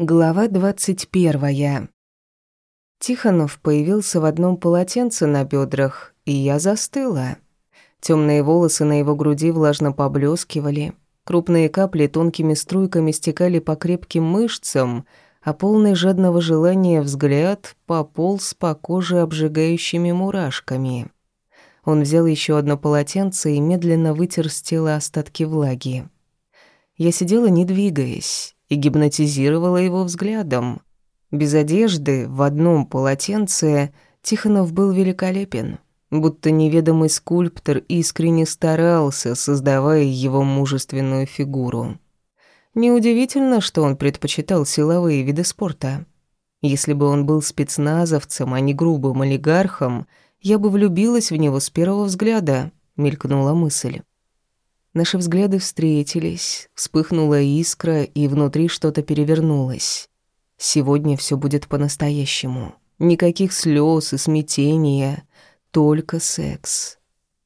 Глава двадцать первая. Тихонов появился в одном полотенце на бедрах, и я застыла. Темные волосы на его груди влажно поблескивали, крупные капли тонкими струйками стекали по крепким мышцам, а полный жадного желания взгляд пополз по коже обжигающими мурашками. Он взял еще одно полотенце и медленно вытер с тела остатки влаги. Я сидела, не двигаясь и гипнотизировала его взглядом. Без одежды, в одном полотенце, Тихонов был великолепен, будто неведомый скульптор искренне старался, создавая его мужественную фигуру. Неудивительно, что он предпочитал силовые виды спорта. Если бы он был спецназовцем, а не грубым олигархом, я бы влюбилась в него с первого взгляда, мелькнула мысль. Наши взгляды встретились, вспыхнула искра, и внутри что-то перевернулось. Сегодня все будет по-настоящему. Никаких слез и смятения, только секс.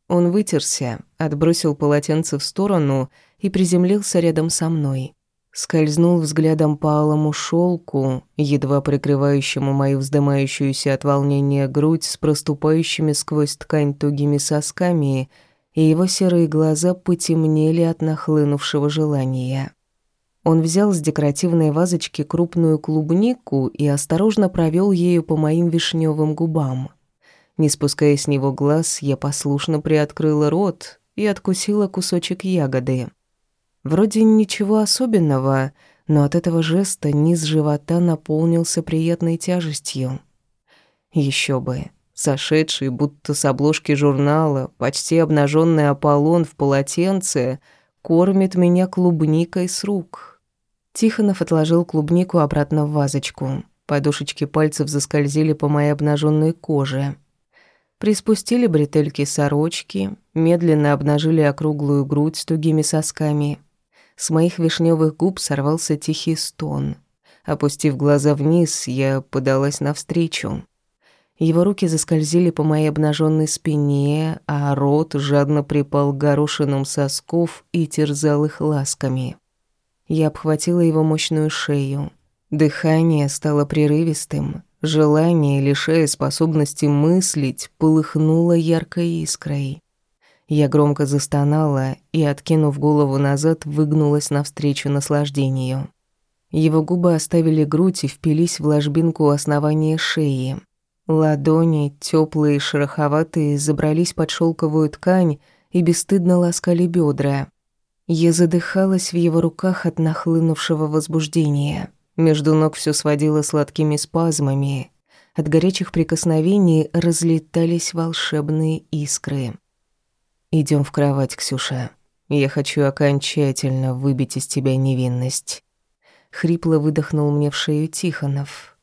Он вытерся, отбросил полотенце в сторону и приземлился рядом со мной. Скользнул взглядом по алому шелку, едва прикрывающему мою вздымающуюся от волнения грудь с проступающими сквозь ткань тугими сосками — и его серые глаза потемнели от нахлынувшего желания. Он взял с декоративной вазочки крупную клубнику и осторожно провел ею по моим вишневым губам. Не спуская с него глаз, я послушно приоткрыла рот и откусила кусочек ягоды. Вроде ничего особенного, но от этого жеста низ живота наполнился приятной тяжестью. Еще бы. Сошедший, будто с обложки журнала, почти обнаженный Аполлон в полотенце, кормит меня клубникой с рук. Тихонов отложил клубнику обратно в вазочку. Подушечки пальцев заскользили по моей обнаженной коже. Приспустили бретельки сорочки, медленно обнажили округлую грудь с тугими сосками. С моих вишневых губ сорвался тихий стон. Опустив глаза вниз, я подалась навстречу. Его руки заскользили по моей обнаженной спине, а рот жадно припал к горошинам сосков и терзал их ласками. Я обхватила его мощную шею. Дыхание стало прерывистым. Желание, лишая способности мыслить, полыхнуло яркой искрой. Я громко застонала и, откинув голову назад, выгнулась навстречу наслаждению. Его губы оставили грудь и впились в ложбинку основания шеи. Ладони, теплые и шероховатые, забрались под шелковую ткань и бесстыдно ласкали бедра. Я задыхалась в его руках от нахлынувшего возбуждения. Между ног все сводило сладкими спазмами. От горячих прикосновений разлетались волшебные искры. Идем в кровать, Ксюша. Я хочу окончательно выбить из тебя невинность. Хрипло выдохнул мне в шею Тихонов.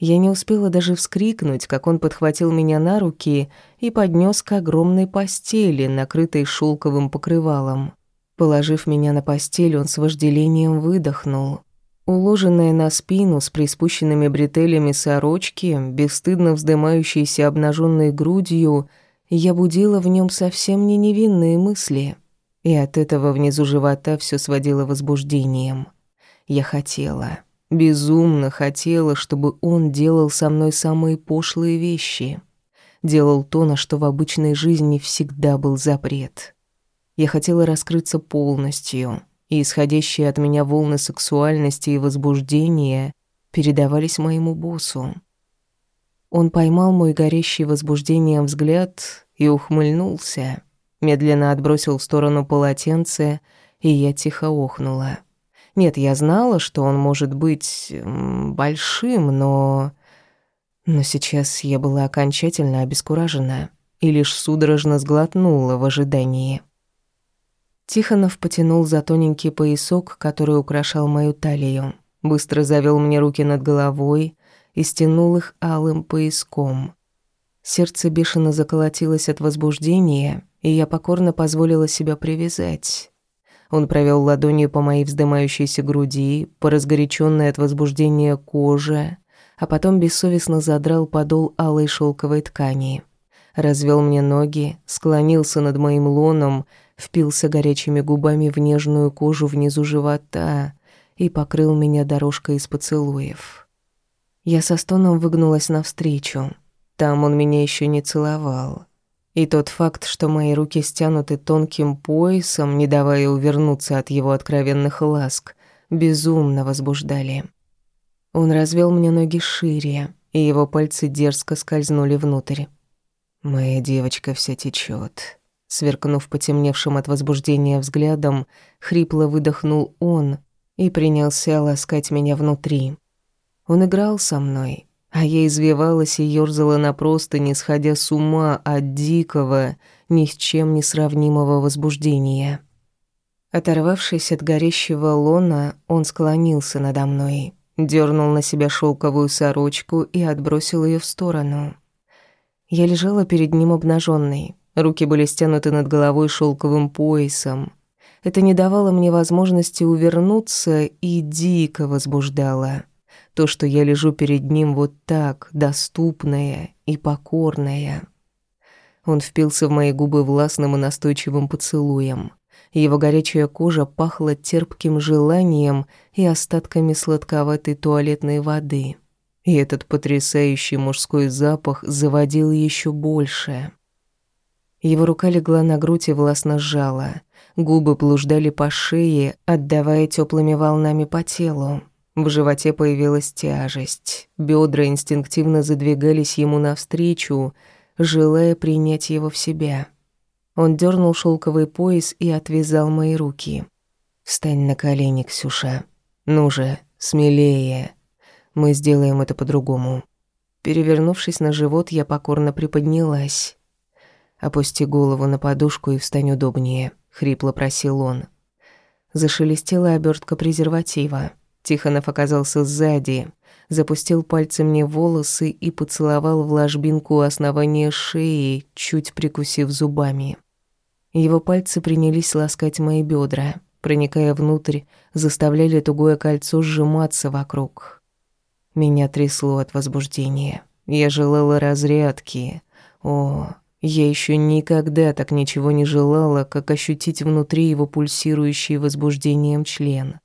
Я не успела даже вскрикнуть, как он подхватил меня на руки и поднес к огромной постели, накрытой шелковым покрывалом. Положив меня на постель, он с вожделением выдохнул. Уложенная на спину с приспущенными бретелями сорочки, бесстыдно вздымающейся обнаженной грудью, я будила в нем совсем не невинные мысли. И от этого внизу живота все сводило возбуждением. Я хотела. Безумно хотела, чтобы он делал со мной самые пошлые вещи. Делал то, на что в обычной жизни всегда был запрет. Я хотела раскрыться полностью, и исходящие от меня волны сексуальности и возбуждения передавались моему боссу. Он поймал мой горящий возбуждением взгляд и ухмыльнулся, медленно отбросил в сторону полотенце, и я тихо охнула. Нет, я знала, что он может быть большим, но... Но сейчас я была окончательно обескуражена и лишь судорожно сглотнула в ожидании. Тихонов потянул за тоненький поясок, который украшал мою талию, быстро завел мне руки над головой и стянул их алым пояском. Сердце бешено заколотилось от возбуждения, и я покорно позволила себя привязать. Он провел ладонью по моей вздымающейся груди, по разгоряченной от возбуждения коже, а потом бессовестно задрал подол алой шелковой ткани. Развел мне ноги, склонился над моим лоном, впился горячими губами в нежную кожу внизу живота и покрыл меня дорожкой из поцелуев. Я со стоном выгнулась навстречу. Там он меня еще не целовал. И тот факт, что мои руки стянуты тонким поясом, не давая увернуться от его откровенных ласк, безумно возбуждали. Он развел мне ноги шире, и его пальцы дерзко скользнули внутрь. Моя девочка вся течет. Сверкнув потемневшим от возбуждения взглядом, хрипло выдохнул он и принялся ласкать меня внутри. Он играл со мной, а я извивалась и ёрзала на простыни, сходя с ума от дикого, ни с чем не сравнимого возбуждения. Оторвавшись от горящего лона, он склонился надо мной, дернул на себя шелковую сорочку и отбросил ее в сторону. Я лежала перед ним обнаженной, руки были стянуты над головой шелковым поясом. Это не давало мне возможности увернуться и дико возбуждало. То, что я лежу перед ним вот так, доступная и покорная. Он впился в мои губы властным и настойчивым поцелуем. Его горячая кожа пахла терпким желанием и остатками сладковатой туалетной воды. И этот потрясающий мужской запах заводил еще больше. Его рука легла на грудь и властно сжала. Губы блуждали по шее, отдавая теплыми волнами по телу. В животе появилась тяжесть. Бедра инстинктивно задвигались ему навстречу, желая принять его в себя. Он дернул шелковый пояс и отвязал мои руки. «Встань на колени, Ксюша. Ну же, смелее. Мы сделаем это по-другому». Перевернувшись на живот, я покорно приподнялась. «Опусти голову на подушку и встань удобнее», — хрипло просил он. Зашелестела обертка презерватива. Тихонов оказался сзади, запустил пальцем мне волосы и поцеловал в ложбинку основания шеи, чуть прикусив зубами. Его пальцы принялись ласкать мои бедра, проникая внутрь, заставляли тугое кольцо сжиматься вокруг. Меня трясло от возбуждения. Я желала разрядки. О, я еще никогда так ничего не желала, как ощутить внутри его пульсирующий возбуждением член.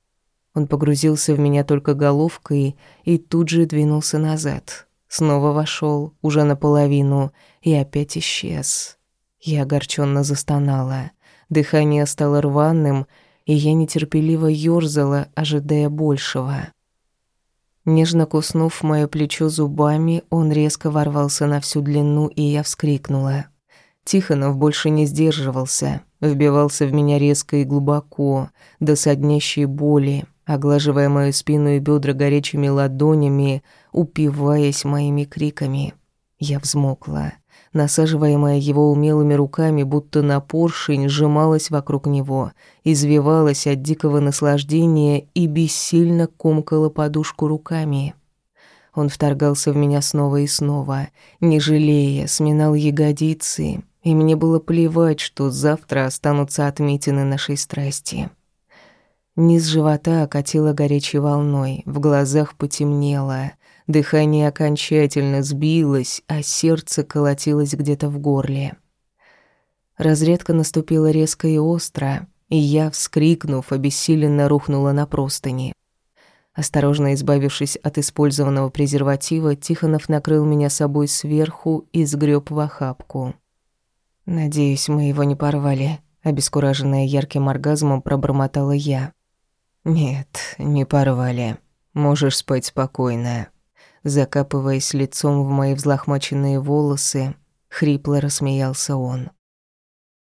Он погрузился в меня только головкой и тут же двинулся назад. Снова вошел, уже наполовину, и опять исчез. Я огорченно застонала. Дыхание стало рваным, и я нетерпеливо ёрзала, ожидая большего. Нежно куснув моё плечо зубами, он резко ворвался на всю длину, и я вскрикнула. Тихонов больше не сдерживался, вбивался в меня резко и глубоко, до соднящей боли, оглаживая мою спину и бедра горячими ладонями, упиваясь моими криками. Я взмокла. Насаживаемая его умелыми руками, будто на поршень, сжималась вокруг него, извивалась от дикого наслаждения и бессильно комкала подушку руками. Он вторгался в меня снова и снова, не жалея, сминал ягодицы, и мне было плевать, что завтра останутся отметины нашей страсти. Низ живота окатило горячей волной, в глазах потемнело, дыхание окончательно сбилось, а сердце колотилось где-то в горле. Разрядка наступила резко и остро, и я, вскрикнув, обессиленно рухнула на простыни. Осторожно избавившись от использованного презерватива, Тихонов накрыл меня собой сверху и сгреб в охапку. «Надеюсь, мы его не порвали», — обескураженная ярким оргазмом пробормотала я. «Нет, не порвали. Можешь спать спокойно». Закапываясь лицом в мои взлохмаченные волосы, хрипло рассмеялся он.